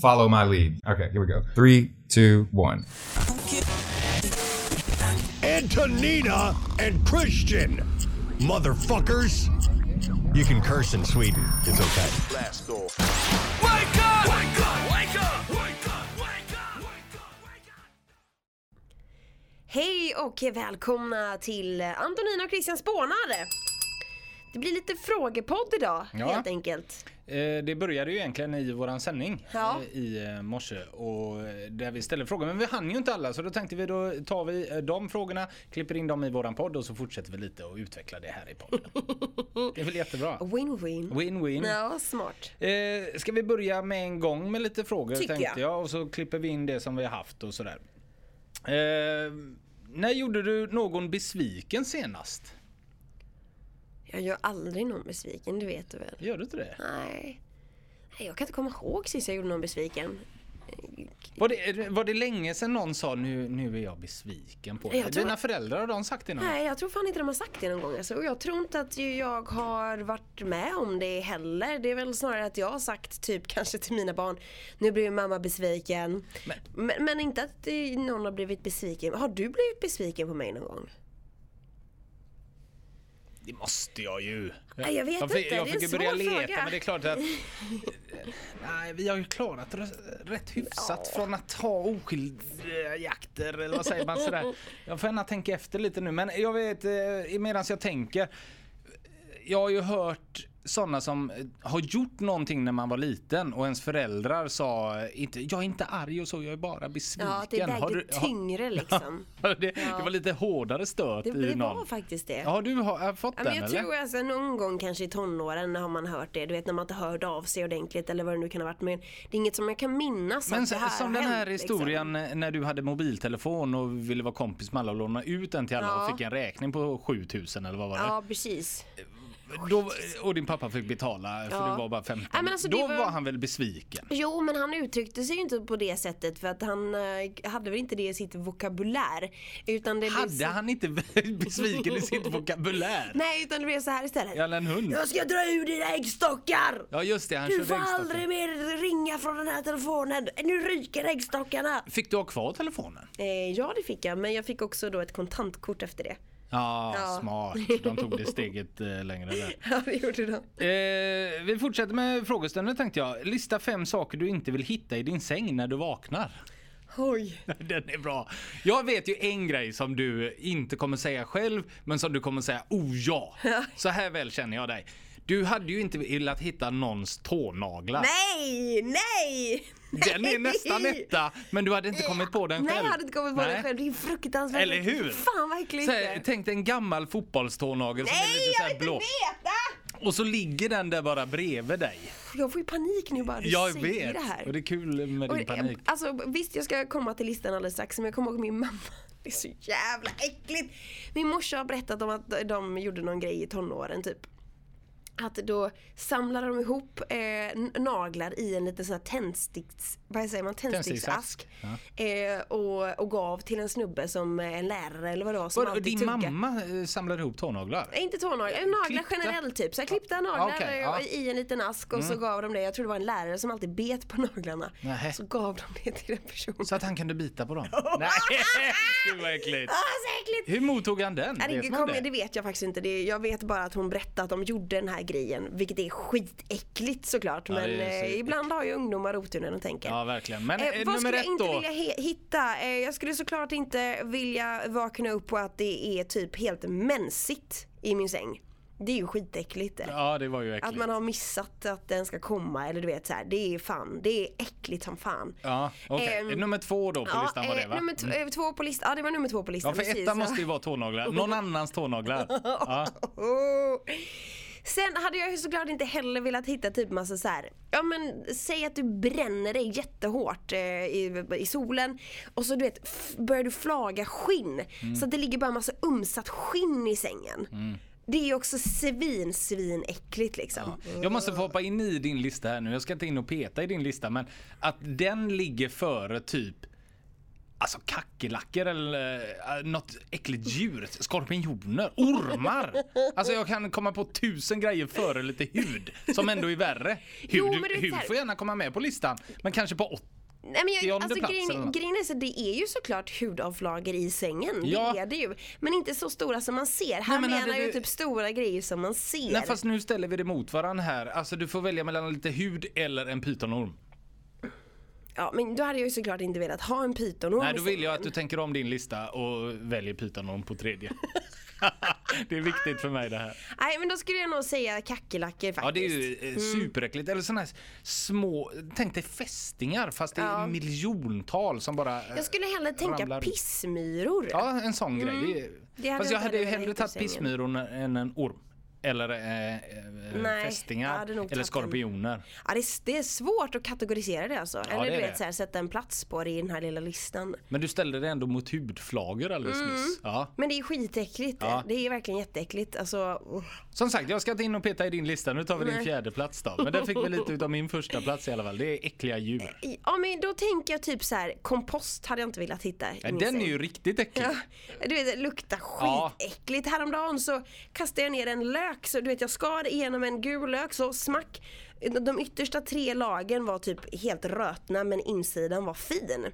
follow my lead. Okay, here we go. Three, two, one. Antonina and Christian. Motherfuckers. You can curse in Sweden. It's okay. Blast off. Wake up! Wake up! Wake up! Wake up! Wake up! Wake up! Hej och välkomna till Antonina och Christian spånar. Det blir lite frågepodd idag Ja. helt enkelt. Eh, Det började ju egentligen i våran sändning Ja. eh, i eh, morse och där vi ställde frågor men vi hann ju inte alla så då tänkte vi då tar vi de frågorna, klipper in dem i våran podd och så fortsätter vi lite och utvecklar det här i podden. Det är väl jättebra. Win-win. Win-win. Ja, smart. Eh, ska vi börja med en gång med lite frågor Tycker tänkte jag. jag och så klipper vi in det som vi har haft och sådär. Eh, när gjorde du någon besviken senast? Jag gör aldrig någon besviken, det vet du väl? Gör du inte det? Nej. Nej, jag kan inte komma ihåg sist jag gjorde någon besviken. Var det, var det länge sedan någon sa nu, nu är jag besviken på dig? Dina föräldrar har de sagt det någon gång? Nej, jag tror fan inte de har sagt det någon gång. Alltså. Och jag tror inte att jag har varit med om det heller. Det är väl snarare att jag har sagt typ kanske till mina barn, nu blir mamma besviken. Men, men, inte att någon har blivit besviken. Har du blivit besviken på mig någon gång? Det måste jag ju. Nej, jag vet fick, inte. Jag Det är fick en börja svår leta fråga. men det är klart att Nej, vi har ju klarat rätt hyfsat från att ha oskildjakter eller vad säger man sådär. Jag får gärna tänka efter lite nu men jag vet eh, medan jag tänker. Jag har ju hört sådana som eh, har gjort någonting när man var liten och ens föräldrar sa inte, jag är inte arg och så, jag är bara besviken. Ja, det vägde Har du- har- tyngre liksom. det, det var lite hårdare stöt Det, i det någon. var faktiskt det. Har du har, fått Ja, den jag eller? tror alltså någon gång kanske i tonåren har man hört det. Du vet när man inte hört av sig ordentligt eller vad det nu kan ha varit. Men det är inget som jag kan minnas Men att det här som har den här hänt, liksom. historien när du hade mobiltelefon och ville vara kompis med alla och låna ut den till alla Ja. och fick en räkning på 7000 eller vad var det? Ja, precis. Då, och din pappa fick betala för Ja. du var bara 15. Ja, men alltså, Då var- var... han väl besviken? Jo, men han uttryckte sig ju inte på det sättet för att han eh, hade väl inte det i sitt vokabulär. Utan det Hade så... han inte besviken i sitt vokabulär? Nej, utan det blev så här istället. Eller en hund? Jag ska dra ur dina äggstockar! Ja just det, han Du får aldrig mer ringa från den här telefonen. Nu ryker äggstockarna. Fick du ha kvar telefonen? Eh, ja, det fick jag. Men jag fick också då ett kontantkort efter det. Ja, Ja. smart. De tog det steget eh, längre där. Ja, det gjorde de. Eh, vi fortsätter med frågestunden tänkte jag. Lista fem saker du inte vill hitta i din säng när du vaknar. Oj. Den är bra. Jag vet ju en grej som du inte kommer säga själv, men som du kommer säga oh ja. Så här väl känner jag dig. Du hade ju inte velat hitta någons tånaglar. Nej, nej! Den är nästan etta, men du hade inte kommit på den Nej, själv. jag hade inte kommit på Nej. det själv. Det är fruktansvärt. Eller hur? Fan vad äckligt. Tänk dig en gammal fotbollstånagel som är Nej, lite så jag här vill inte blå. veta! Och så ligger den där bara bredvid dig. Jag får ju panik nu bara du Jag säger vet. det här. Och det är kul med Och, din panik. Alltså visst jag ska komma till listan alldeles strax men jag kommer ihåg min mamma. Det är så jävla äckligt. Min morsa har berättat om att de gjorde någon grej i tonåren typ. Att då samlade de ihop eh, naglar i en liten sån här tändsticks... Vad säger man? Tändsticksask. Eh, och, och gav till en snubbe som eh, en lärare eller vad det var som alltid din tuggade. mamma eh, samlade ihop tånaglar? Nej, Inte tånaglar, eh, naglar generellt typ. Så här, klippta naglar okej, eh, ja. Mm. i en liten ask och så gav de det. Jag tror det var en lärare som alltid bet på naglarna. Nähä. Så gav de det till den personen. Så att han kunde bita på dem? Nej, gud vad äckligt. Ah, så äckligt! Hur mottog han den? Vet det, det? det vet jag faktiskt inte. Det, jag vet bara att hon berättade att de gjorde den här grejen. Vilket är skitäckligt såklart. Ja, men så eh, ibland har ju ungdomar otur när de tänker. Ja, verkligen. Men Eh, eh, vad nummer skulle jag inte då? vilja hitta? Eh, jag skulle såklart inte vilja vakna upp på att det är typ helt mensigt i min säng. Det är ju skitäckligt. Ja, det var ju äckligt. Att man har missat att den ska komma eller du vet så här. Det är fan, det är äckligt som fan. Ja, okej. Ehm, nummer två då på listan var det eh, va? nummer Mm. eh, två på listan, ja det var nummer två på listan. Ja, för precis. etta måste ju vara tånaglar. Någon annans tånaglar. Ja. Sen hade jag ju såklart inte heller velat hitta typ massa så här. ja men säg att du bränner dig jättehårt eh, i, i solen och så du vet börjar du flaga skinn Mm. så att det ligger bara massa umsat skinn i sängen. Det är ju också svin, svin äckligt liksom. Jag måste få hoppa in i din lista här nu. Jag ska inte in och peta i din lista men att den ligger före typ Alltså kackerlackor eller äh, något äckligt djur. Skorpioner, ormar. Alltså jag kan komma på tusen grejer före lite hud som ändå är värre. Hud, Jo, hud får gärna komma med på listan. Men kanske på åt. Nej, men jag, alltså, grejen, grejen är så det är ju såklart hudavflagor i sängen. Ja. Det är det ju. Men inte så stora som man ser. Här men menar jag ju du- typ stora grejer som man ser. Nej fast nu ställer vi det mot varandra här. Alltså du får välja mellan lite hud eller en pytonorm. Ja men då hade jag ju såklart inte velat ha en pytonorm Nej då vill jag att du tänker om din lista och väljer pytonorm på tredje. det är viktigt för mig det här. Nej men då skulle jag nog säga kackerlackor faktiskt. Ja det är ju eh, superäckligt. Eller sådana här små, tänk dig fästingar fast det är Ja. miljontal som bara eh, Jag skulle hellre tänka ramlar pissmyror. Ja en sån grej. Det, Mm. Det hade fast jag jag hade ju hellre tagit hitta i sängen. pissmyror än en orm. Eller eh, eh, Nej, fästingar. Eller tagit en- skorpioner. Ja, det, är, det är svårt att kategorisera det alltså. Eller det du är vet det. så här, sätta en plats på det i den här lilla listan. Men du ställde det ändå mot hudflagor alldeles nyss. Ja. Men det är skitäckligt. Ja. Det är verkligen jätteäckligt. Alltså, uh. Som sagt, jag ska inte in och peta i din lista. Nu tar vi din Nej. fjärde plats då. Men den fick vi lite utav min första plats i alla fall. Det är äckliga djur. Ja men då tänker jag typ så här, kompost hade jag inte velat hitta Ja, den är säng. ju riktigt äcklig. Ja, du vet det luktar Ja. skitäckligt. Häromdagen så kastade jag ner en lök så du vet jag skar igenom en gul lök så smack. De yttersta tre lagen var typ helt rötna men insidan var fin.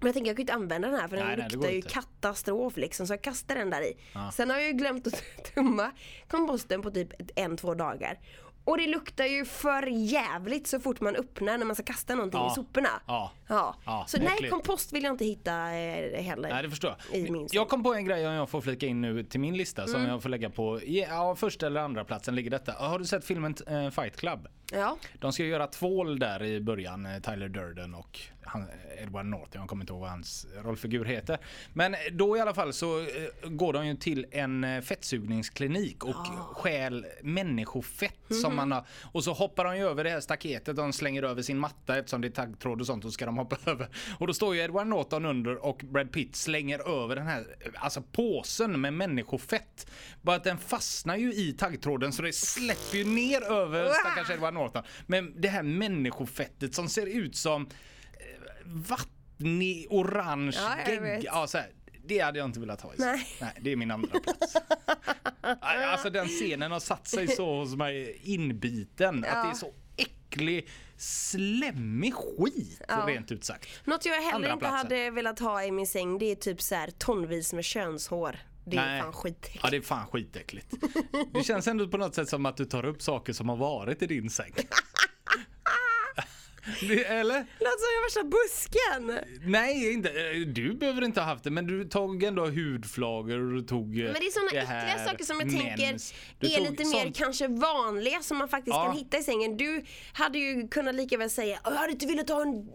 Men jag tänker jag kan ju inte använda den här för den Nej, nej, luktar går ju inte. katastrof liksom så jag kastar den där i. Sen har jag ju glömt att tumma komposten på typ en, två dagar. Och det luktar ju för jävligt så fort man öppnar när man ska kasta någonting Ja. i soporna. Ja. Ja. Ja, Så nej, äckligt. kompost vill jag inte hitta eh, heller. Nej det förstår I jag. min Jag kom på en grej jag får flika in nu till min lista som Mm. jag får lägga på, ja första eller andra platsen ligger detta. Har du sett filmen eh, Fight Club? Ja. De ska göra tvål där i början, eh, Tyler Durden och han, Edward Norton, jag kommer inte ihåg vad hans rollfigur heter. Men då i alla fall så går de ju till en fettsugningsklinik och stjäl människofett som man har. Och så hoppar de ju över det här staketet, de slänger över sin matta eftersom det är taggtråd och sånt, och ska de hoppa över. Och då står ju Edward Norton under och Brad Pitt slänger över den här alltså påsen med människofett. Bara att den fastnar ju i taggtråden så det släpper ju ner över stackars Edward Norton. Men det här människofettet som ser ut som eh, vattnig, orange Ja, gegg. Ja, så här, det hade jag inte velat ha i. Nej. Nej, det är min andra plats. Alltså den scenen har satt sig så hos mig inbiten att det är så äcklig, slemmig skit rent ut sagt. Något jag heller Andra inte platsen. hade velat ha i min säng det är typ så här tonvis med könshår. Det är Nej. fan skitäckligt. Ja det är fan skitäckligt. Det känns ändå på något sätt som att du tar upp saker som har varit i din säng. Det, eller? Låter som jag värsta busken! Nej, inte, eh, du behöver inte ha haft det men du tog ändå hudflagor och du tog eh, Men det är såna äckliga här saker som jag mens. tänker är lite mer sånt- kanske vanliga som man faktiskt Ja. kan hitta i sängen. Du hade ju kunnat lika väl säga jag hade inte velat ha en,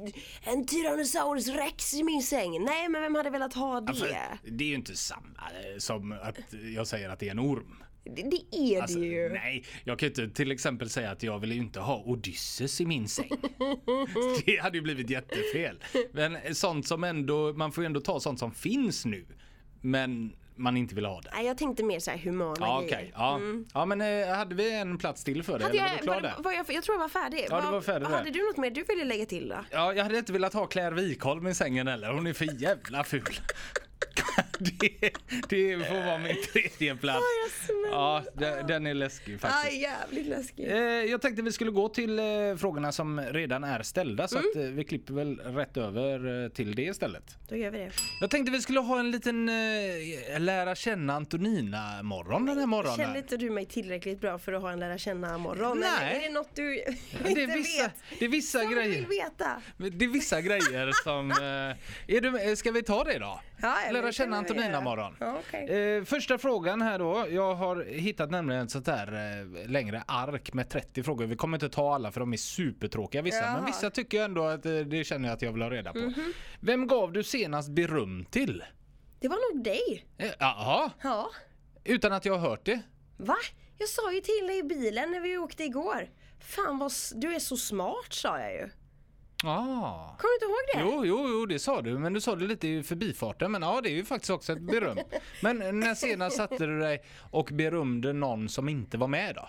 en Tyrannosaurus rex i min säng. Nej men vem hade velat ha det? För det är ju inte samma eh, som att jag säger att det är en orm. Det, det är Alltså, det ju. nej, jag kan ju inte till exempel säga att jag vill ju inte ha Odysseus i min säng. det hade ju blivit jättefel. Men sånt som ändå, man får ju ändå ta sånt som finns nu. Men man inte vill ha det. Nej jag tänkte mer så här humana Ja grejer. okej, ja. ja men eh, hade vi en plats till för det? Hade eller var jag, du klar var, där? var jag, jag tror jag var färdig. Ja, du Vad- var färdig där. Hade du något mer du ville lägga till då? Ja, jag hade inte velat ha Claire Wikholm i sängen heller. Hon är för jävla ful. Det, det får vara min tredje plats. Ja, den, den är läskig faktiskt. Aj, jävligt läskigt. Eh, jag tänkte vi skulle gå till eh, frågorna som redan är ställda så Mm. att eh, vi klipper väl rätt över till det istället. Då gör vi det. Jag tänkte vi skulle ha en liten lära känna Antonina morgon den här morgonen. Känner inte du mig tillräckligt bra för att ha en lära känna morgon? Nej. Eller är det något du inte det är vissa, vet? det är vissa Som grejer. vill veta? Det är vissa grejer som... Är du, ska vi ta det då? Ja, Lära känna Antonina morgon. Ja, okej. Eh, första frågan här då. Jag har hittat nämligen ett sånt där eh, längre ark med 30 frågor. Vi kommer inte ta alla för de är supertråkiga vissa. Jaha. Men vissa tycker jag ändå att eh, det känner jag att jag vill ha reda på. Mhm. Vem gav du senast beröm till? Det var nog dig. Eh, Jaha, Ja. utan att jag har hört det? Va? Jag sa ju till dig i bilen när vi åkte igår. Fan vad du är så smart sa jag ju. Ah. Kommer du inte ihåg det? Jo, jo, jo, det sa du, men du sa det lite i förbifarten. Men ja, det är ju faktiskt också ett beröm. Men när senast satte du dig och berömde någon som inte var med då?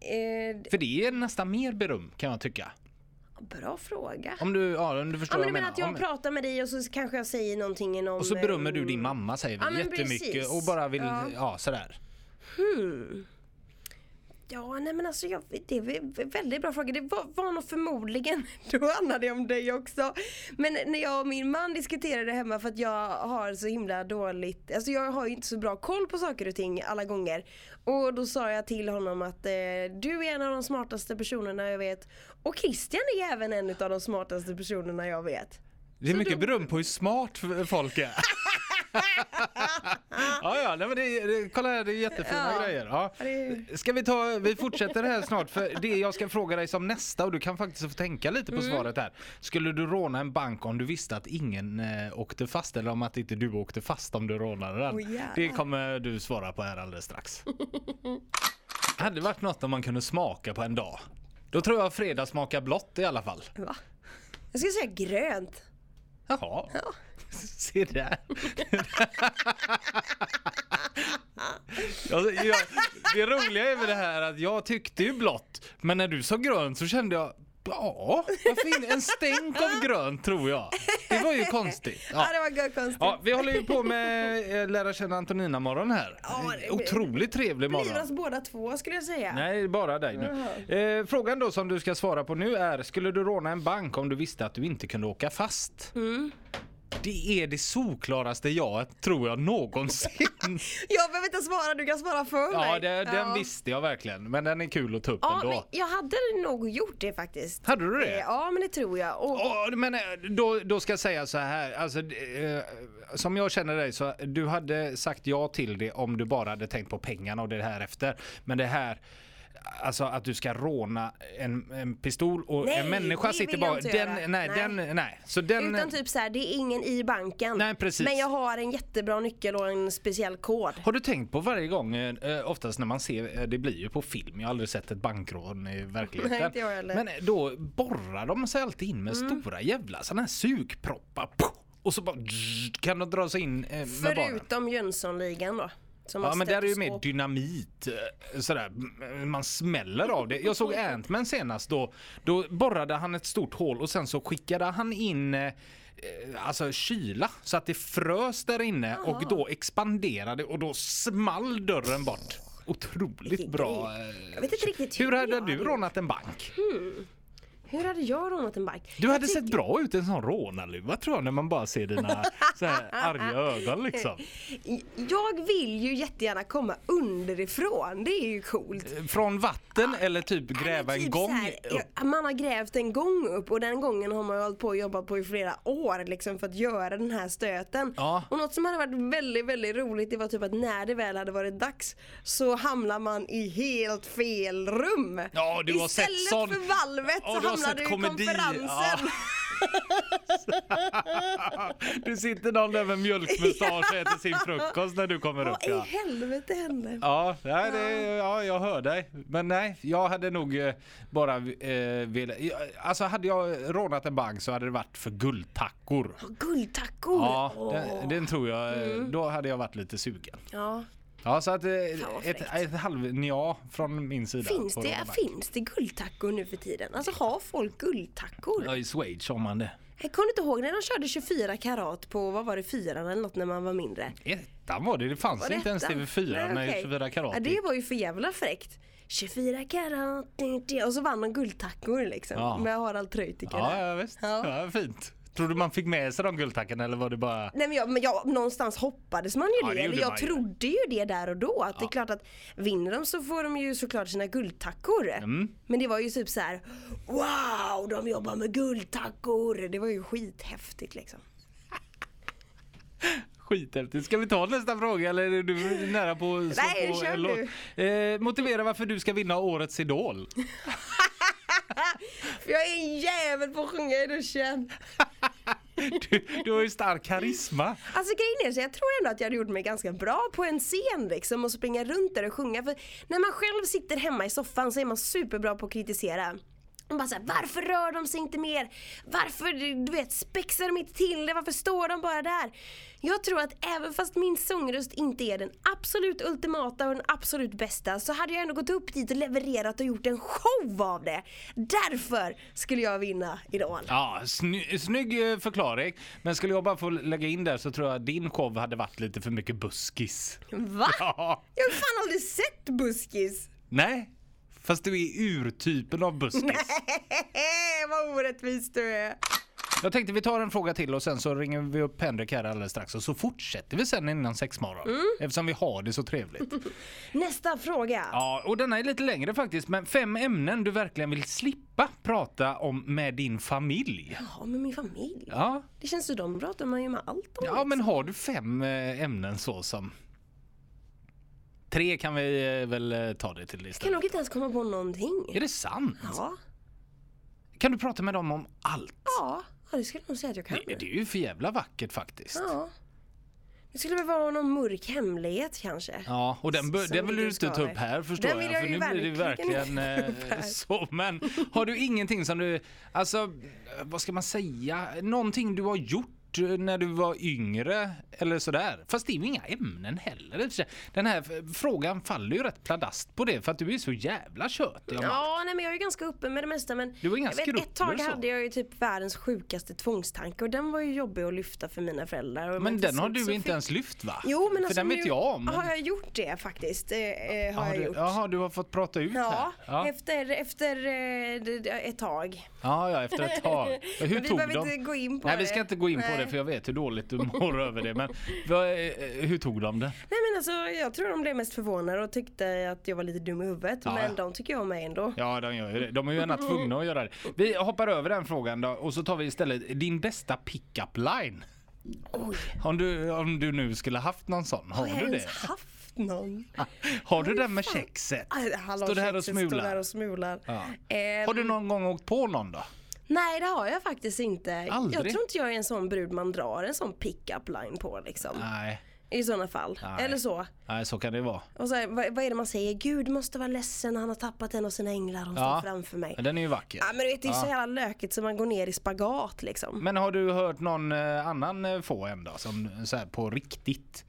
Eh, För det är nästan mer beröm kan jag tycka. Bra fråga. Om du, ja, om du förstår Ja, men vad jag menar att jag Om- pratar med dig och så kanske jag säger någonting inom... och så berömmer du eh, din mamma säger vi ja, jättemycket precis. och bara vill, ja, Ja. sådär. Ja, nej men alltså jag, det är väldigt bra fråga. Det var, var nog förmodligen, då handlade det om dig också. Men när jag och min man diskuterade hemma för att jag har så himla dåligt, alltså jag har ju inte så bra koll på saker och ting alla gånger. Och då sa jag till honom att eh, du är en av de smartaste personerna jag vet. Och Christian är även en av de smartaste personerna jag vet. Det är Så mycket då- beröm på hur smart folk är. ja, ja, nej, men det, det, kolla här, det är jättefina Ja. grejer. Ja. det- Ska vi ta, vi fortsätter här snart för det jag ska fråga dig som nästa och du kan faktiskt få tänka lite på Mm. svaret här. Skulle du råna en bank om du visste att ingen eh, åkte fast eller om att inte du åkte fast om du rånade den? Jävlar. det kommer du svara på här alldeles strax. hade varit något om man kunde smaka på en dag. Då tror jag fredag smakar blått i alla fall. Va? Jag skulle säga grönt. Jaha. Se där. jag, jag, det roliga är med det här att jag tyckte ju blått, men när du sa grönt så kände jag Ja, varför en stänk av grönt tror jag. Det var ju konstigt. Ja, Ja. det var konstigt. Ja, vi håller ju på med eh, lära känna Antonina morgon här. Ja, det- Otroligt trevlig Blir morgon. oss båda två skulle jag säga. Nej, bara dig nu. Eh, frågan då som du ska svara på nu är, skulle du råna en bank om du visste att du inte kunde åka fast? Mm. Det är det solklaraste jag tror jag någonsin. Jag behöver inte svara, du kan svara för mig. ja, det, den visste jag verkligen. Men den är kul att ta upp Ja, ändå. men jag hade nog gjort det faktiskt. Hade du det? Eh, Ja, men det tror jag. Och, Ja, men eh, då, då ska jag säga så här, alltså, eh, som jag känner dig så du hade sagt ja till det om du bara hade tänkt på pengarna och det här efter. Men det här, alltså att du ska råna en, en pistol och Nej, en människa sitter bara, den, nej, Nej. den, nej. Så den, utan typ så här, det är ingen i banken. Nej, precis. Men jag har en jättebra nyckel och en speciell kod. Har du tänkt på varje gång, eh, oftast när man ser, eh, det blir ju på film, jag har aldrig sett ett bankrån i verkligheten. Nej, inte jag heller. Mm. Men då borrar de sig alltid in med stora jävla sådana här sugproppar. Och så bara kan de dra sig in eh, med. Förutom Jönssonligan då. Ja men där är ju mer dynamit, eh, sådär, man smäller av det. Jag såg Ant-Man senast då, då borrade han ett stort hål och sen så skickade han in eh, eh, alltså kyla så att det frös där inne och då expanderade och då small dörren bort. Otroligt bra. Jag vet inte riktigt Hur hur hade jag du rånat en bank? Hur hade jag rånat en bank? Du hade Jag sett tycker- bra ut i en sån rånarluva tror jag när man bara ser dina så här arga ögon liksom. Jag vill ju jättegärna komma underifrån. Det är ju coolt. Från vatten eller typ gräva Men en typ gång här, upp. ja, Man har grävt en gång upp och den gången har man ju hållit på och jobbat på i flera år liksom för att göra den här stöten. Ja. Och något som hade varit väldigt, väldigt roligt det var typ att när det väl hade varit dags så hamnar man i helt fel rum. Ja, du har sett Istället sån- för valvet Ja, så hamnar sett du i komedi. konferensen. Du sitter någon där med mjölkmustasch och äter sin frukost när du kommer upp. Vad i Ja, helvete hände? ja, nej, det, ja jag hör dig. Men nej, jag hade nog eh, bara eh, velat... Alltså hade jag rånat en bank så hade det varit för guldtackor. Guldtackor! Ja, Åh. den, den tror jag, eh, då hade jag varit lite sugen. ja. Ja, så att eh, ett, ett halv ja från min sida. Finns det, finns det guldtackor nu för tiden? Alltså har folk guldtackor? Ja, i Schweiz har man det. Jag kommer inte ihåg när de körde 24 karat på, vad var det, fyran eller något när man var mindre. Ettan var det, det fanns det inte ens ettan? TV4 Nej, när okej. 24 karat Ja, det var ju för jävla fräckt. 24 karat, och så vann de guldtackor liksom. Ja. Med Harald Treutiger Ja, ja visst. Ja. Ja. fint. Tror du man fick med sig de guldtackorna eller var det bara... Nej men, jag, men jag, någonstans hoppades man ju Ja, det. det Eller jag trodde ju det där och då. Att det är klart att vinner de så får de ju såklart sina guldtackor. Mm. Men det var ju typ så här: Wow, de jobbar med guldtackor. Det var ju skithäftigt liksom. Skithäftigt. Ska vi ta nästa fråga eller är du nära på att Nej, på kör en låt? Eh, motivera varför du ska vinna årets Idol. För jag är en jävel på att sjunga i duschen. Du, du har ju stark karisma. Alltså grejen är så jag tror ändå att jag hade gjort mig ganska bra på en scen liksom och springa runt där och sjunga. För när man själv sitter hemma i soffan så är man superbra på att kritisera. Och bara så här, varför rör de sig inte mer? Varför du vet, spexar de inte till det? Varför står de bara där? Jag tror att även fast min sångröst inte är den absolut ultimata och den absolut bästa så hade jag ändå gått upp dit och levererat och gjort en show av det. Därför skulle jag vinna Idol. Ja, sny snygg eh, förklaring. Men skulle jag bara få lägga in där så tror jag att din show hade varit lite för mycket buskis. Va? Ja. Jag har fan aldrig sett Buskis. Nej, fast du är urtypen av buskis. Vad orättvis du är. Jag tänkte vi tar en fråga till och sen så ringer vi upp Henrik här alldeles strax och så fortsätter vi sen innan sexmorgon. Mm. Eftersom vi har det så trevligt. Nästa fråga. Ja, och denna är lite längre faktiskt, men fem ämnen du verkligen vill slippa prata om med din familj. Ja, med min familj. Ja, Det känns ju de pratar man ju med allt om. ja men har du fem eh, ämnen så som... Tre kan vi eh, väl eh, ta det till Jag kan nog inte ens komma på någonting. Är det sant? Ja. Kan du prata med dem om allt? Ja, det skulle jag nog säga att jag kan. Det, det är ju för jävla vackert faktiskt. Ja. Det skulle väl vara någon mörk hemlighet kanske. Ja, och den, bör, den vill du inte ta upp här förstår Den vill jag för nu blir det verkligen eh, så. Men har du ingenting som du, alltså vad ska man säga, någonting du har gjort eh, när du var yngre eller sådär. Fast det är ju inga ämnen heller. Den här frågan faller ju rätt pladask på det för att du är så jävla tjötig. Ja, nej, men jag är ju ganska öppen med det mesta men Du har inga jag vet, ett tag hade jag ju typ världens sjukaste tvångstanke och den var ju jobbig att lyfta för mina föräldrar. Men den har du inte ens lyft va? Jo men för alltså den vet jag om. men- har jag gjort det faktiskt. Eh, eh, har Har jag du, gjort. jaha, du har fått prata ut Ja, här? Ja. efter, efter eh, det- det- ett tag. Ja, ja, efter ett tag. Hur Men vi tog behöver de? inte gå in på Nej, det. vi ska inte gå in på Nej. Det för jag vet hur dåligt du mår över det. Men vad, eh, hur tog de det? Nej men alltså jag tror de blev mest förvånade och tyckte att jag var lite dum i huvudet. Ja, men de tycker jag om mig ändå. Ja, de gör ju det. De är ju gärna tvungna att göra det. Vi hoppar över den frågan då och så tar vi istället din bästa pick-up line. Oj, Om du, om du nu skulle haft någon sån, har har du det? haft någon? Har du den med kexet? Hallå, Står det här och Står smular? där och smular. Ja. Ehm, Har du någon gång åkt på någon då? Nej det har jag faktiskt inte. Aldrig? Jag tror inte jag är en sån brud man drar en sån pick-up line på liksom. Nej, I sådana fall. Nej. Eller så. nej så kan det vara. Och så vad, vad är det man säger? Gud måste vara ledsen, han har tappat en av sina änglar, hon Ja. står framför mig. Den är ju vacker. Ja men du vet det är så jävla lökigt så man går ner i spagat liksom. Men har du hört någon eh, annan eh, få en då, som så här på riktigt?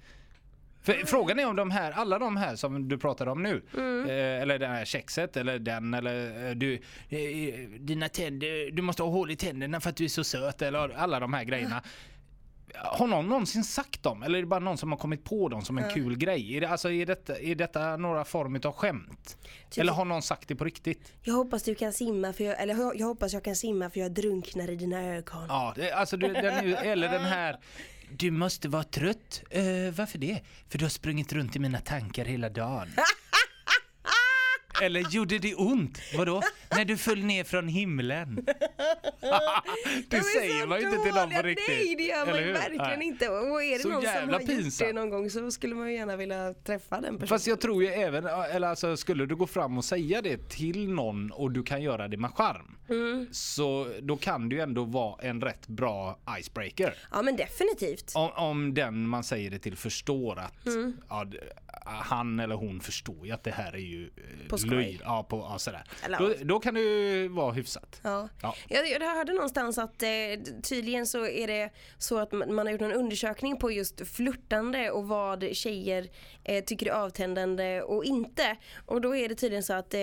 För frågan är om de här, alla de här som du pratar om nu, eh, eller det här kexet eller den eller eh, du, eh, dina tänder, du måste ha hål i tänderna för att du är så söt eller alla de här grejerna. Har någon någonsin sagt dem eller är det bara någon som har kommit på dem som en kul grej? Är, det, alltså, är, detta, är detta några form av skämt? Typ- Eller har någon sagt det på riktigt? Jag hoppas du kan simma för jag, eller jag, hoppas jag kan simma för jag drunknar i dina ögon. Ja, det, alltså du, den eller den här du måste vara trött. Uh, varför det? För du har sprungit runt i mina tankar hela dagen. Eller gjorde det ont? Vadå? När du föll ner från himlen. det säger man ju inte till någon på riktigt. Nej det gör man ju verkligen Nej. inte. Och är det Så någon som har gjort det någon gång så skulle man ju gärna vilja träffa den personen. Fast jag tror ju även, eller alltså skulle du gå fram och säga det till någon och du kan göra det med charm. Mm. Så då kan det ju ändå vara en rätt bra icebreaker. Ja men definitivt. Om, om den man säger det till förstår att Mm. ja, han eller hon förstår ju att det här är ju eh, På löj. Ja, på, ja, sådär. Eller Då, då kan det ju vara hyfsat. Ja. Ja. Jag, jag hörde någonstans att eh, tydligen så är det så att man, man har gjort en undersökning på just flörtande och vad tjejer eh, tycker är avtändande och inte. Och då är det tydligen så att eh,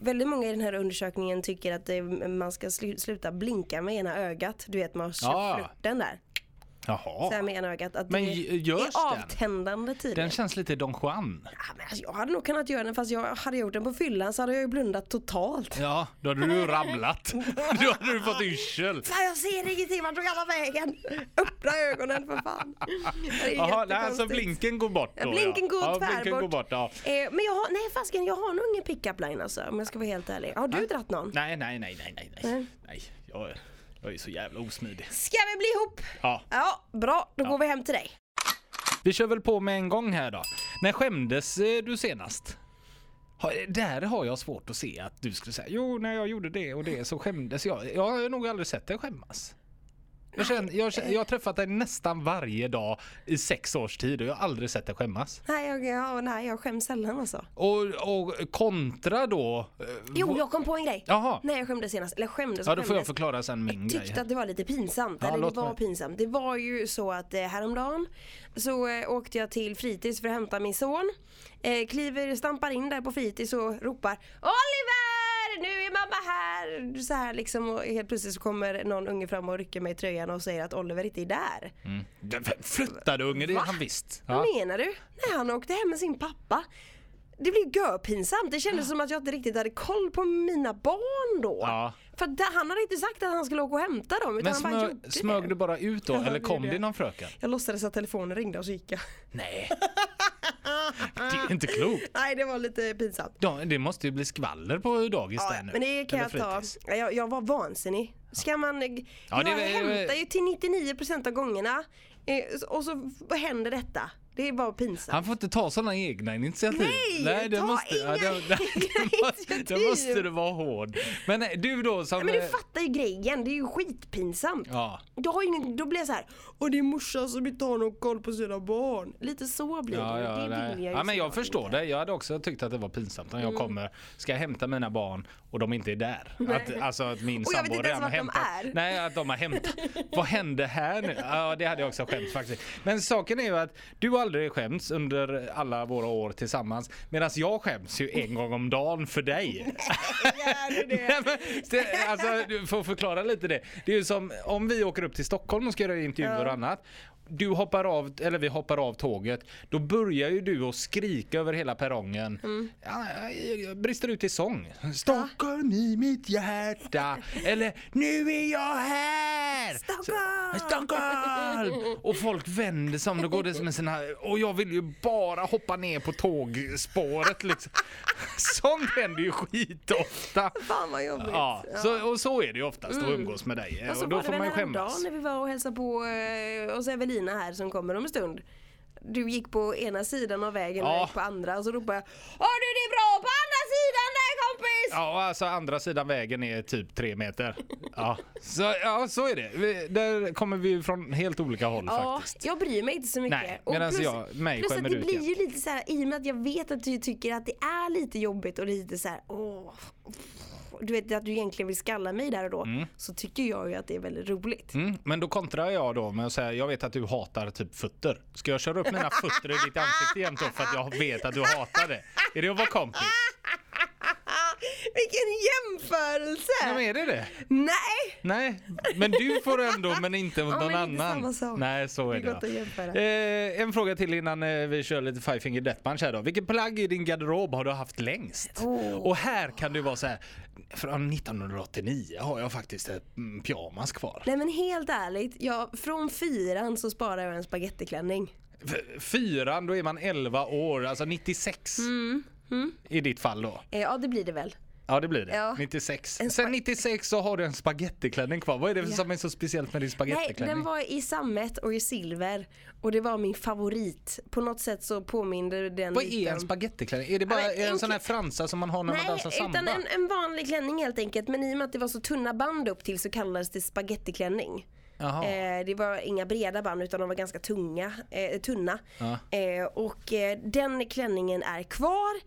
väldigt många i den här undersökningen tycker att eh, man ska slu, sluta blinka med ena ögat. Du vet man har Ja. flörten där. Så här Jaha. med ena ögat. Att Men det görs är den? avtändande tydligen. Den känns lite Don Juan. Ja, men alltså, jag hade nog kunnat göra den fast jag hade gjort den på fyllan så hade jag ju blundat totalt. Ja, då hade du ramlat. då hade du fått yrsel. Fan jag ser ingenting, vart tog alla vägen? Öppna ögonen för fan. Jaha, nej, alltså blinken går bort då. Ja, blinken går ja. tvärbort. Ja, blinken går bort, ja. Eh, men jag har, nej fasken jag har nog ingen pick-up line alltså om jag ska vara helt ärlig. Har du dratt någon? Nej, nej, nej, nej, nej, Nej. nej. jag, jag är så jävla osmidig. Ska vi bli ihop? Ja. Ja, bra. Då går vi hem till dig. Vi kör väl på med en gång här då. När skämdes eh, du senast? Ha- Där har jag svårt att se att du skulle säga jo när jag gjorde det och det så skämdes jag. Jag har nog aldrig sett dig skämmas. Jag, känner, jag, känner, jag har träffat dig nästan varje dag i sex års tid och jag har aldrig sett dig skämmas. Nej, jag, ja, nej, jag skäms sällan alltså. Och, och kontra då... eh, Jo, jag kom på en grej. Jaha. Nej, jag skämdes senast. Eller skämdes Ja, då får jag förklara sen min grej. tyckte att det var lite pinsamt. Ja, eller det var mig. pinsamt. Det var ju så att eh, häromdagen så eh, åkte jag till fritids för att hämta min son. Eh, kliver, stampar in där på fritids och ropar Oliver! Nu är mamma här! Så här liksom och helt plötsligt så kommer någon unge fram och rycker mig i tröjan och säger att Oliver inte är där. Den Flyttade unge, det är han visst. Ja. Vad menar du? Nej, han åkte hem med sin pappa. Det blev görpinsamt. Det kändes som att jag inte riktigt hade koll på mina barn då. Ja. För där- han hade inte sagt att han skulle åka och hämta dem. Utan Men han bara smö, gjorde smög det. du bara ut då Ja, eller det kom gjorde det jag. någon fröken? Jag låtsades att telefonen ringde och så gick jag. Nej. Det är inte klokt. Nej, det var lite pinsamt. Ja, det måste ju bli skvaller på dagis Ja, där nu. men det kan Eller jag ta. fritids. Ja, Jag, jag var vansinnig. Ska man... Ja, det jag var- hämtar ju till 99% av gångerna. eh, Och så händer detta? Det var pinsamt. Han får inte ta sådana egna initiativ. Nej, det ta måste, inga det, det, det, initiativ. måste du vara hård. Men nej, du då som... Ja, men du eh, fattar ju grejen, det är ju skitpinsamt. Ja. Då, har ingen, då blir jag så här, och det är morsan som inte har någon koll på sina barn. Lite så blir Ja, det. ja, det nej. vill jag ja, men jag förstår inte. det. Jag hade också tyckt att det var pinsamt när jag Mm. kommer, ska hämta mina barn och de inte är där. Att, alltså att min Och jag sambo redan har hämtat. är. Nej, att de har hämtat. Vad hände här nu? Ja, det hade jag också skämt faktiskt. Men saken är ju att du aldrig skämts under alla våra år tillsammans. Medan jag skäms ju en gång om dagen för dig. Gör du det? Men det, alltså, du får förklara lite det. Det är ju som om vi åker upp till Stockholm och ska göra intervjuer och annat. Du hoppar av, eller vi hoppar av tåget. Då börjar ju du att skrika över hela perrongen. Mm. Ja, jag- jag brister ut i sång. Stockholm i mitt hjärta. Eller nu är jag här. Stockholm! Så- Stockholm! Och folk vänder sig om. Då går det med sina... Och jag vill ju bara hoppa ner på tågspåret liksom. Sånt händer ju skitofta. Fan vad jobbigt. Ja, så, och så är det ju oftast att umgås med dig. Mm. Och så Och då var det får väl man ju häromdagen skämmas. när vi var och hälsade på eh, Evelina här som kommer om en stund. Du gick på ena sidan av vägen och Ja. jag gick på andra och så ropade jag Har du det bra på andra sidan där kompis? Ja, alltså andra sidan vägen är typ tre meter. Ja, så, ja, så är det. Vi, där kommer vi ju från helt olika håll Ja, faktiskt. jag bryr mig inte så mycket. Nej, Och plus- jag- mig plus att det ut blir ju lite så här, i och med att jag vet att du tycker att det är lite jobbigt och lite så här, åh, du vet att du egentligen vill skalla mig där och då. Så tycker jag ju att det är väldigt roligt. Mm, men då kontrar jag då med att säga, jag vet att du hatar typ fötter. Ska jag köra upp mina fötter i ditt ansikte jämt då för att jag vet att du hatar det? Är det att vara kompis? Vilken jämförelse! Ja, men är det det? Nej! Nej, men du får ändå men inte mot Ja, någon men inte annan. samma sak. Nej, så är Det det. att jämföra. Eh, en fråga till innan eh, vi kör lite Five Finger Death Punch här då. Vilket plagg i din garderob har du haft längst? Oh. Och här kan det vara så här. Från 1989 har jag faktiskt ett mm, pyjamas kvar. Nej men helt ärligt, jag, från fyran så sparar jag en spagettiklänning. Fyran, då är man 11 år, alltså 96. Mm, I ditt fall då. Eh, ja det blir det väl. Ja det blir det. Ja. 96. En spa- Sen 96 så har du en spagettiklänning kvar. Vad är det Ja. som är så speciellt med din Nej, spagettiklänning? den var i sammet och i silver. Och det var min favorit. På något sätt så påminde den Vad är en spagettiklänning? Är det bara Ja, men en en sån här fransa som man har när man Nej, dansar samba? utan en, en vanlig klänning helt enkelt. Men i och med att det var så tunna band upp till så kallades det spagettiklänning. Eh, det var inga breda band utan de var ganska tunga, eh, tunna. Eh, och eh, den klänningen är kvar.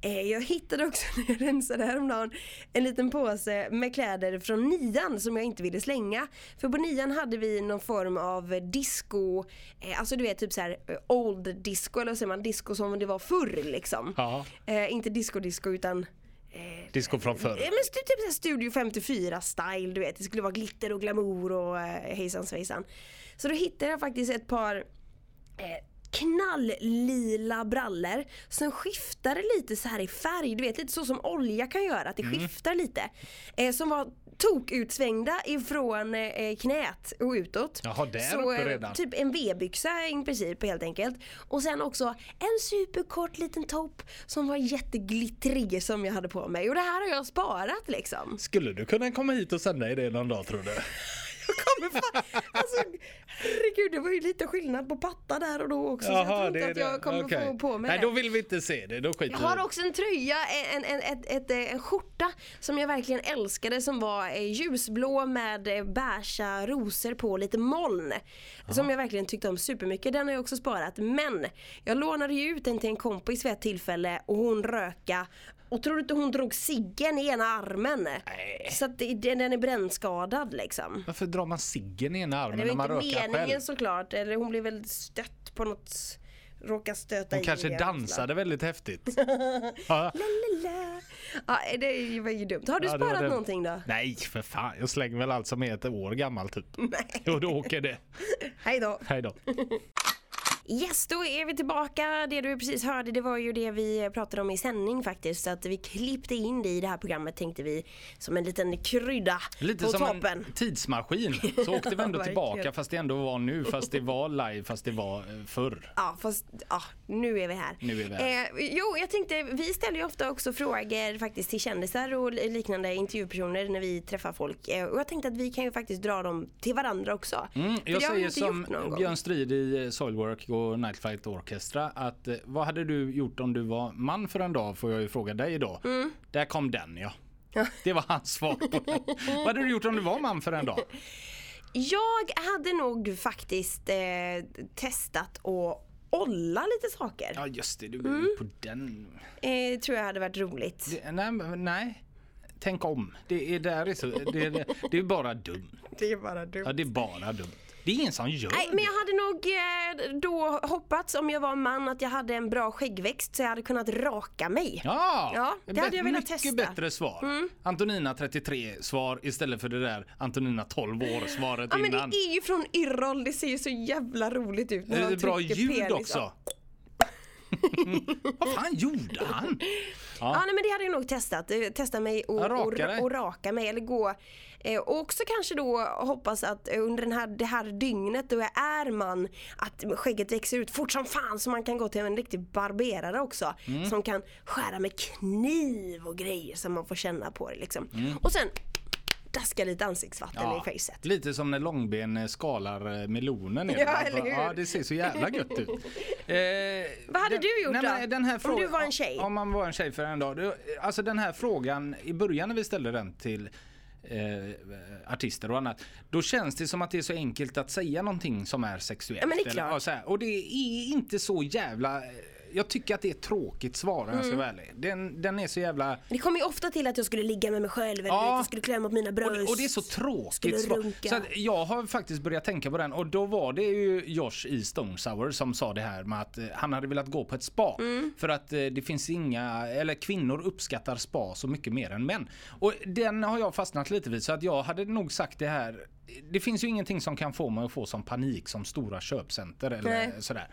Eh, jag hittade också när jag rensade häromdagen en liten påse med kläder från nian som jag inte ville slänga. För på nian hade vi någon form av disco, eh, alltså du vet typ så här old disco eller vad säger man, disco som det var förr liksom. Ja. Eh, inte disco disco utan Disco från förr. Eh, Men typ så Studio 54 style, du vet. Det skulle vara glitter och glamour och eh, hejsan svejsan. Så då hittade jag faktiskt ett par eh, knalllila brallor som skiftade lite så här i färg, du vet lite så som olja kan göra, att det Mm. skiftar lite. Eh, som var tokutsvängda ifrån eh, knät och utåt. Jaha, där så, uppe eh, redan. Typ en V-byxa i princip helt enkelt. Och sen också en superkort liten topp som var jätteglittrig som jag hade på mig. Och det här har jag sparat liksom. Skulle du kunna komma hit och sända i det någon dag tror du? Kommer fan, alltså herregud det var ju lite skillnad på patta där och då också. så jag tror inte att jag kommer Okej. få på mig Nej, det. då vill vi inte se det. Då skiter Jag har också en tröja, en, en, en, ett, ett, en skjorta som jag verkligen älskade som var eh, ljusblå med eh, beiga rosor på lite moln. Som jag verkligen tyckte om supermycket. Den har jag också sparat. Men jag lånade ju ut den till en kompis vid ett tillfälle och hon röka och tror du inte hon drog ciggen i ena armen? Nej. Så att det, den är brännskadad liksom. Varför drar man ciggen i ena Det armen var när man inte rökar meningen själv? såklart. Eller hon blev väl stött på något Råkade stöta Hon kanske det. dansade väldigt häftigt. ja. Ja, det var ju dumt. Har du Ja, det var sparat dumt. någonting då? Nej, för fan. Jag slänger väl allt som är ett år gammal typ. Och då åker det. Hej då. Hej då. Yes, då är vi tillbaka. Det du precis hörde det var ju det vi pratade om i sändning faktiskt. Så att vi klippte in det i det här programmet tänkte vi som en liten krydda Lite på som toppen. en tidsmaskin. Så åkte vi ändå tillbaka fast det ändå var nu. Fast det var live fast det var eh, förr. Ja fast ja, nu är vi här. Nu är vi här. Eh, jo jag tänkte, vi ställer ju ofta också frågor faktiskt till kändisar och liknande intervjupersoner när vi träffar folk. Eh, och jag tänkte att vi kan ju faktiskt dra dem till varandra också. Mm, jag säger som. Björn Strid i eh, Soilwork och Night Flight Orchestra att eh, vad hade du gjort om du var man för en dag får jag ju fråga dig då. Mm. Där kom den ja. Det var hans svar på det. Vad hade du gjort om du var man för en dag? Jag hade nog faktiskt eh, testat att olla lite saker. Ja just det, du Mm. på den. Eh, tror jag hade varit roligt. Det, nej, nej. Tänk om. Det är, där är, det, är, det är bara dumt. Det är bara dumt. Ja, det är bara dumt. Det är ingen som gör Nej, men det. jag hade nog eh, då hoppats om jag var man att jag hade en bra skäggväxt så jag hade kunnat raka mig. Ja, Ja, det hade jag velat mycket testa. bättre svar. Antonina 33 svar istället för det där Antonina 12 år svaret Ja men innan. det är ju från Yrrol, det ser ju så jävla roligt ut när Det han är bra ljud penis. också. Vad fan gjorde han? Ja, nej, men det hade jag nog testat. Eh, Testa mig och, Ja, och, och raka mig eller gå. Eh, och också kanske då hoppas att eh, under den här, det här dygnet då jag är man att skägget växer ut fort som fan så man kan gå till en riktig barberare också. Mm. Som kan skära med kniv och grejer så man får känna på det liksom. Mm. Och sen daska lite ansiktsvatten Ja, i facet. lite som när Långben eh, skalar melonen. Ja, eller hur? ja, det ser så jävla gött ut. Eh, Vad hade du gjort nej, då? Den här Om du var en tjej? Om man var en tjej för en dag. Alltså den här frågan, i början när vi ställde den till eh, artister och annat. Då känns det som att det är så enkelt att säga någonting som är sexuellt. Ja, men det är eller- klart. ja, så här. Och det är inte så jävla... Jag tycker att det är ett tråkigt svar om jag Mm. ska vara ärlig. Den, den är så jävla... Det kommer ju ofta till att jag skulle ligga med mig själv eller Ja. att jag skulle klämma på mina Och, bröst. och det är så tråkigt Skulle svar. runka. Så att jag har faktiskt börjat tänka på den och då var det ju Josh i Stone Sour som sa det här med att eh, han hade velat gå på ett spa. Mm. För att eh, det finns inga, eller kvinnor uppskattar spa så mycket mer än män. Och den har jag fastnat lite vid så att jag hade nog sagt det här. Det finns ju ingenting som kan få mig att få sån panik som stora köpcenter eller Nej. sådär.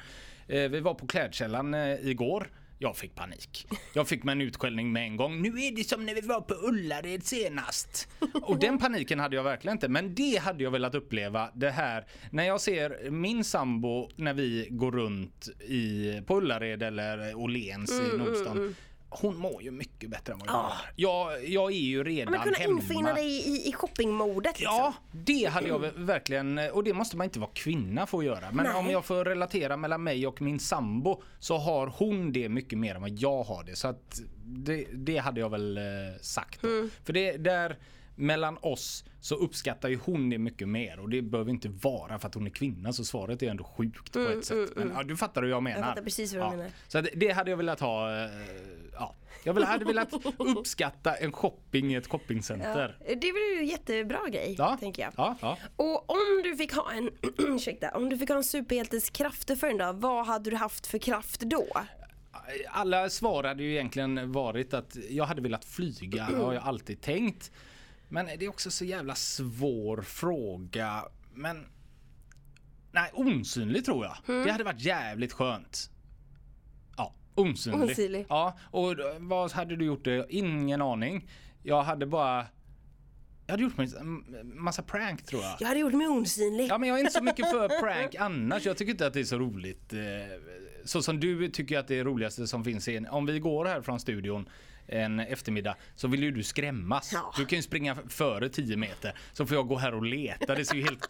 Eh, Vi var på Klädkällan eh, igår. Jag fick panik. Jag fick mig en utskällning med en gång. Nu är det som när vi var på Ullared senast. Och den paniken hade jag verkligen inte. Men det hade jag velat uppleva. Det här när jag ser min sambo när vi går runt i, på Ullared eller Åhléns Mm, i Nordstan. Hon mår ju mycket bättre än vad jag gör. Jag, jag är ju redan Men kunna hemma. infinna dig i, i shoppingmodet liksom. Ja, det hade jag ver- verkligen, och det måste man inte vara kvinna för att göra. Men Nej. om jag får relatera mellan mig och min sambo så har hon det mycket mer än vad jag har det. Så att det, det hade jag väl eh, sagt. Mm. För det där mellan oss så uppskattar ju hon det mycket mer och det behöver inte vara för att hon är kvinna så svaret är ändå sjukt på ett sätt. Men ja, du fattar hur jag menar. Mm, fattar precis vad du ja. menar. Så det hade jag velat ha, eh, ja. Jag hade velat uppskatta en shopping i ett shoppingcenter. Det är väl en jättebra grej, Ja. tänker jag. Ja, ja. Och om du fick ha en, ursäkta, om du fick ha en superhjältes krafter för en dag, vad hade du haft för kraft då? alla svar hade ju egentligen varit att jag hade velat flyga, har jag alltid tänkt. Men det är också så jävla svår fråga. Men nej, osynlig tror jag. Det hade varit jävligt skönt. Ja, osynlig. Osynlig. Ja, och vad hade du gjort? Det? Ingen aning. Jag hade bara jag hade gjort mig en massa prank tror jag. Jag hade gjort mig osynlig. Ja men jag är inte så mycket för prank annars. Jag tycker inte att det är så roligt. Eh, så som du tycker att det är roligaste som finns är, om vi går här från studion en eftermiddag så vill ju du skrämmas. Ja. Du kan ju springa före 10 meter så får jag gå här och leta. Det ser ju helt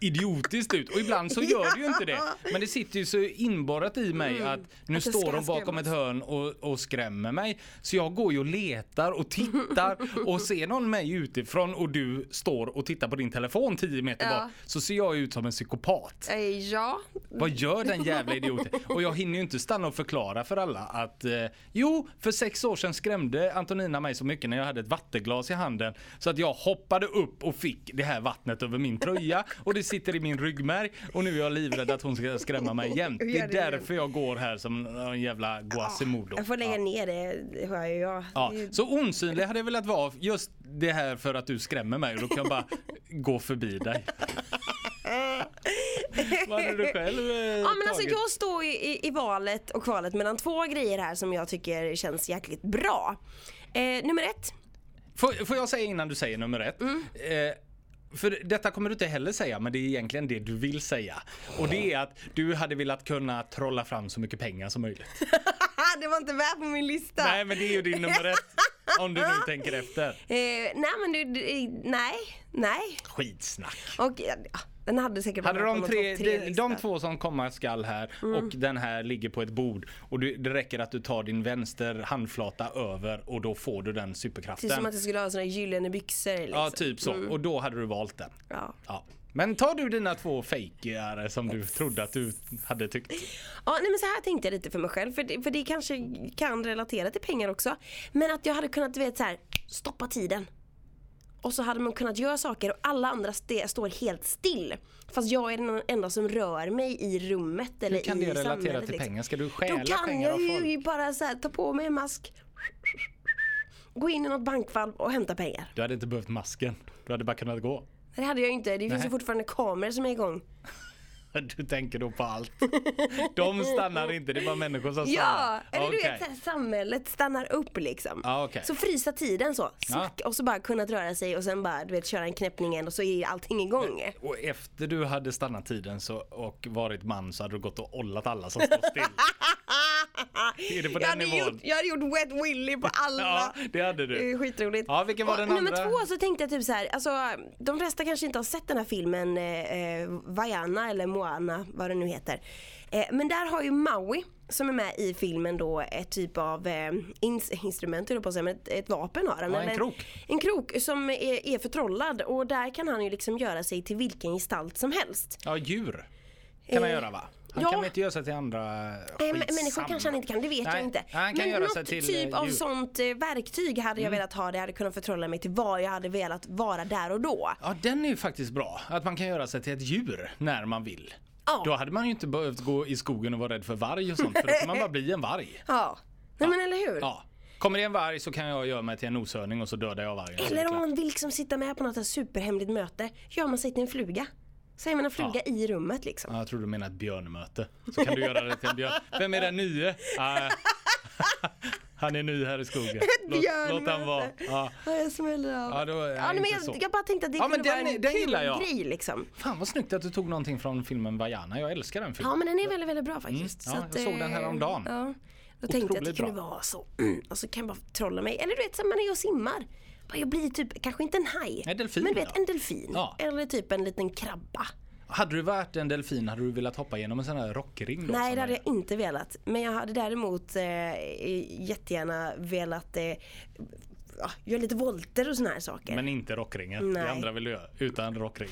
idiotiskt ut och ibland så gör det ju inte det. Men det sitter ju så inborrat i mig att nu Mm. Att står de bakom ett hörn och, och skrämmer mig. Så jag går ju och letar och tittar och ser någon mig utifrån och du står och tittar på din telefon 10 meter Ja. bort så ser jag ut som en psykopat. Eh, Ja, Vad gör den jävla idioten? Och jag hinner ju inte stanna och förklara för alla att eh, jo, för sex år sedan skrämde Antonina mig så mycket när jag hade ett vattenglas i handen så att jag hoppade upp och fick det här vattnet över min tröja och det sitter i min ryggmärg och nu är jag livrädd att hon ska skrämma mig igen. Det är därför jag går här som en jävla Guasimolo. jag får lägga ner det, hör jag. Ja, så osynlig hade jag velat vara just det här för att du skrämmer mig och då kan jag bara gå förbi dig. Vad hade du själv eh, Ja men alltså jag står i, i, i valet och kvalet mellan två grejer här som jag tycker känns jäkligt bra. Eh, nummer ett, Får, får jag säga innan du säger nummer ett? Mm. Eh, för detta kommer du inte heller säga, men det är egentligen det du vill säga. Och det är att du hade velat kunna trolla fram så mycket pengar som möjligt. det var inte med på min lista. Nej, men det är ju din nummer ett. Om du nu tänker efter. Eh, nej men du, nej, nej. Skitsnack. Och ja, den hade säkert Hade de, tre, tre de, de två som komma skall här Mm. och den här ligger på ett bord och du, det räcker att du tar din vänster handflata över och då får du den Det är superkraften. som att jag skulle ha såna gyllene byxor liksom. Ja, typ så. Och då hade du valt den. Ja. Ja. Men tar du dina två fejkare som du trodde att du hade tyckt? Ja, nej men så här tänkte jag lite för mig själv för det, för det kanske kan relatera till pengar också. Men att jag hade kunnat, du vet så här, stoppa tiden. Och så hade man kunnat göra saker och alla andra st- står helt still. Fast jag är den enda som rör mig i rummet eller Hur kan i det relatera samhället, till liksom. pengar? Ska du Då stjäla kan pengar av jag folk? ju bara så här, ta på mig en mask. Gå in i något bankvalv och hämta pengar. Du hade inte behövt masken. Du hade bara kunnat gå. Det hade jag inte. Det finns ju fortfarande kameror som är igång. Du tänker då på allt. De stannar inte, det är bara människor som stannar. Ja, eller du Okej. vet samhället stannar upp liksom. Ja, okej. Så frysa tiden så, smack, och så bara kunna röra sig och sen bara du vet köra en knäppning igen och så är allting igång. Och efter du hade stannat tiden så, och varit man så hade du gått och ollat alla som står still. Är det på jag, den hade nivån? gjort, jag hade gjort wet willy på alla. Ja, det hade du. skitroligt. Ja, vilken var och den nummer andra? två så tänkte jag typ så här, alltså de flesta kanske inte har sett den här filmen eh, eh, Vaiana eller Moana, vad det nu heter. Eh, men där har ju Maui som är med i filmen då ett typ av eh, ins- instrument, höll på att säga, men ett, ett vapen har han. Ja, en eller krok. En krok som är, är förtrollad och där kan han ju liksom göra sig till vilken gestalt som helst. Ja, djur kan han Eh, göra va? Han ja. kan väl inte göra sig till andra Nej, men skitsamma. människor kanske han inte kan, det vet Nej, jag inte. han kan men göra något sig till, typ eh, av djur. Mm. sånt eh, verktyg hade jag velat ha. Det hade kunnat förtrolla mig till vad jag hade velat vara där och då. Ja, den är ju faktiskt bra. Att man kan göra sig till ett djur när man vill. Ja. Då hade man ju inte behövt gå i skogen och vara rädd för varg och sånt. För då kan man bara bli en varg. Ja, Nej, men eller hur? Ja. Kommer det en varg så kan jag göra mig till en noshörning och så dödar jag vargen. Eller om man vill liksom sitta med på något superhemligt möte, gör man sig till en fluga. Så är man en fluga i rummet liksom. Ja, jag tror du menar ett björnmöte. Så kan du göra det till en björn. Vem är den nye? Ah, han är ny här i skogen. Låt, låt han vara. Ja. Ja, jag smäller av. Ja, då är ja, men så. jag, jag bara tänkte att det Ja, kunde vara en den kul jag. grej liksom. Fan vad snyggt att du tog någonting från filmen Vaiana. Jag älskar den filmen. Ja men den är väldigt, väldigt bra faktiskt. Mm. Ja, Så jag såg den eh, häromdagen. Ja. Då tänkte jag att det Otroligt kunde bra. vara så. Och så kan jag bara trolla mig. Eller du vet, så man är och simmar. Jag blir typ, kanske inte en haj. En delfin Men du vet, då? en delfin. Ja. Eller typ en liten krabba. Hade du varit en delfin hade du velat hoppa genom en sån här rockring då? Nej det hade jag inte velat. Men jag hade däremot eh, jättegärna velat eh, ja, lite volter och såna här saker. Men inte rockringen. Nej. Det andra vill du göra. Utan rockring.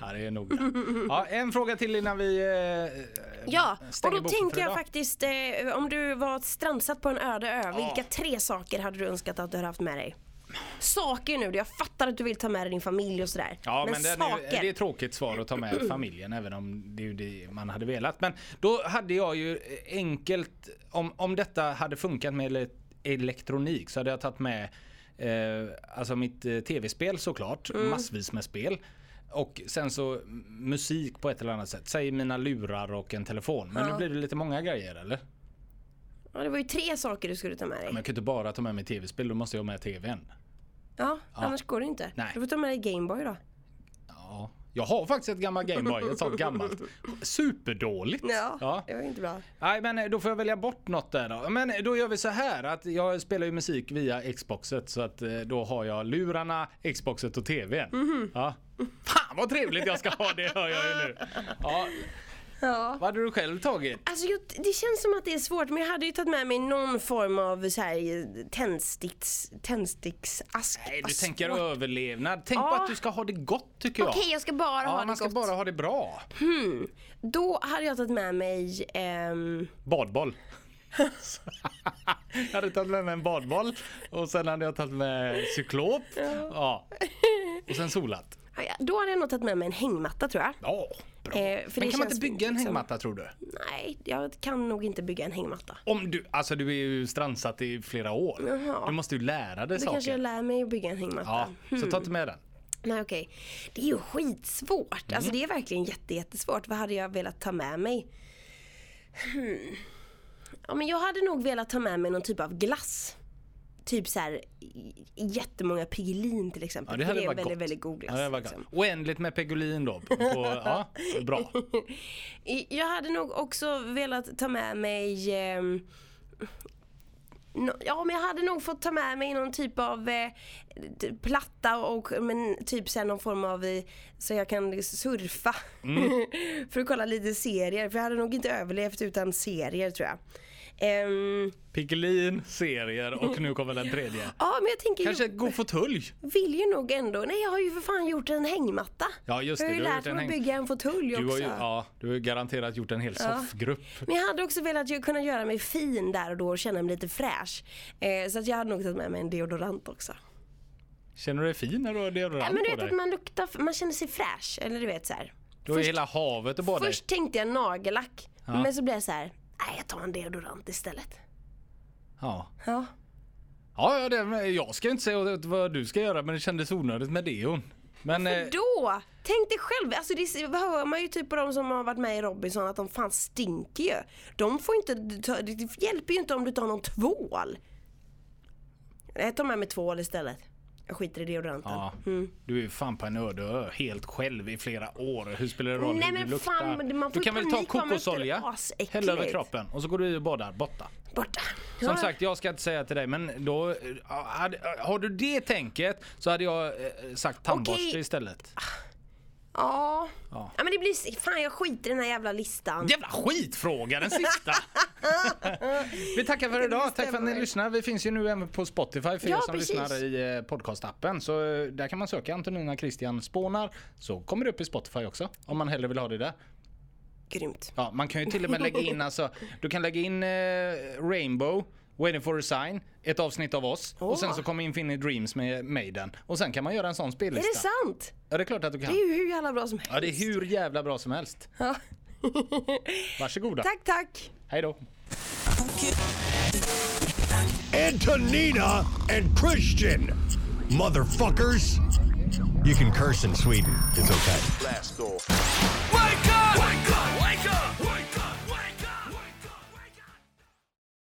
Ja, det är noga. Ja, en fråga till innan vi eh, Ja, och då tänker jag faktiskt eh, om du var strandsatt på en öde ö, vilka tre saker hade du önskat att du hade haft med dig? Saker nu, jag fattar att du vill ta med dig din familj och sådär. Ja men, men saker. är, det är ett tråkigt svar att ta med familjen även om det är det man hade velat. Men då hade jag ju enkelt, om, om detta hade funkat med ele- elektronik så hade jag tagit med eh, alltså mitt eh, tv-spel såklart, Mm. massvis med spel. Och sen så musik på ett eller annat sätt. Säg mina lurar och en telefon. Men Ja. nu blir det lite många grejer eller? Ja, det var ju tre saker du skulle ta med dig. Men jag kan inte bara ta med mig tv-spel, då måste jag ha med tvn. Ja, annars går det inte. Nej. Du får ta med dig Gameboy då. Ja, Jag har faktiskt ett gammalt Gameboy, ett sånt gammalt. Superdåligt. Ja, Ja. det var inte bra. Nej men eh, då får jag välja bort något där då. Men då gör vi så här att jag spelar ju musik via Xboxet så att eh, då har jag lurarna, Xboxet och TVn. Mhm. Ja. Fan vad trevligt jag ska ha det hör jag ju nu. Ja. Ja. Vad hade du själv tagit? Alltså jag, det känns som att det är svårt men jag hade ju tagit med mig någon form av så här tändsticks, tändsticksask. Nej, du tänker svårt. överlevnad. Tänk på Ja. att du ska ha det gott tycker jag. Okej, jag ska bara ja, ha det man ska gott. bara ha det bra. Då hade jag tagit med mig ehm, Badboll. jag hade tagit med mig en badboll och sen hade jag tagit med cyklop. Ja. Och sen solat. ja, ja, då hade jag nog tagit med mig en hängmatta tror jag. Ja, bra. Eh, Men kan man inte bygga en liksom- hängmatta tror du? Nej, jag kan nog inte bygga en hängmatta. Om du, alltså du är ju strandsatt i flera år. Jaha. Du måste ju lära dig Då kanske jag saker. lär mig att bygga en hängmatta. Ja, så ta inte med den. Nej okej. Det är ju skitsvårt. Mm. Alltså det är verkligen jätte, jättesvårt. Vad hade jag velat ta med mig? Hmm. Ja men jag hade nog velat ta med mig någon typ av glass. Typ så här jättemånga Piggelin till exempel. Ja, det hade det är varit väldigt, gott. väldigt god glass. Ja, det var liksom. Oändligt med Pegolin då. På, ja, bra. Jag hade nog också velat ta med mig nå- Ja men jag hade nog fått ta med mig någon typ av eh, t- platta och men, typ här någon form av eh, så jag kan surfa. för att kolla lite serier för jag hade nog inte överlevt utan serier tror jag. Ehm, Piggelin, serier och nu kommer den tredje. ja men jag tänker Kanske jag ett god fåtölj. vill ju nog ändå, nej jag har ju för fan gjort en hängmatta. Ja just jag det, har ju du har lärt mig att bygga en fåtölj också. har ju, ja, du har ju garanterat gjort en hel soffgrupp. Men jag hade också velat ju kunna göra mig fin där och då och känna mig lite fräsch. Eh, så att jag hade nog tagit med mig en deodorant också. Känner du dig fin när du har deodorant Ja, men du vet att man luktar, man känner sig fräsch. Eller du vet så här. Du har ju Först, hela havet bada i. först tänkte jag nagellack. Ja. Men så blev jag så här, nej jag tar en deodorant istället. Ja. Ja. Ja, ja det, jag ska inte säga vad du ska göra men det kändes onödigt med deon. Men eh, Då! Tänk dig själv, alltså det hör man ju typ på de som har varit med i Robinson att de fan stinker ju. De får inte, det hjälper ju inte om du tar någon tvål. Jag tar med mig tvål istället. Jag skiter i deodoranten. ja, Mm. du är ju fan på en öde ö helt själv i flera år. Hur spelar det roll Nej, hur men du luktar? fan, man får du kan väl ta kokosolja, asäckligt. häll över kroppen och så går du i och badar borta. Borta. Som Ja. sagt, jag ska inte säga till dig men då, eh, har du det tänket så hade jag eh, sagt tandborste Okej. istället. Ja. Ja. ja. men det blir, fan jag skiter i den här jävla listan. Jävla skitfråga den sista! vi tackar för idag, tack för att ni lyssnar. Vi finns ju nu även på Spotify för Ja, er som precis. lyssnar i eh, podcastappen. Så eh, där kan man söka Antonina Christian Spånar så kommer det upp i Spotify också om man hellre vill ha det där. Grymt. Ja, man kan ju till och med lägga in alltså, du kan lägga in eh, Rainbow, Waiting for a sign, ett avsnitt av oss och sen så kommer Infinity Dreams med Maiden och sen kan man göra en sån Är spellista. det sant? Ja, det är klart att du Det kan. är ju hur jävla bra som helst. Ja, det är hur jävla bra som helst. Ja. Varsågoda. tack, tack. Hej då. Antonina and Christian. Motherfuckers. You can curse in Sweden. It's okay. Wait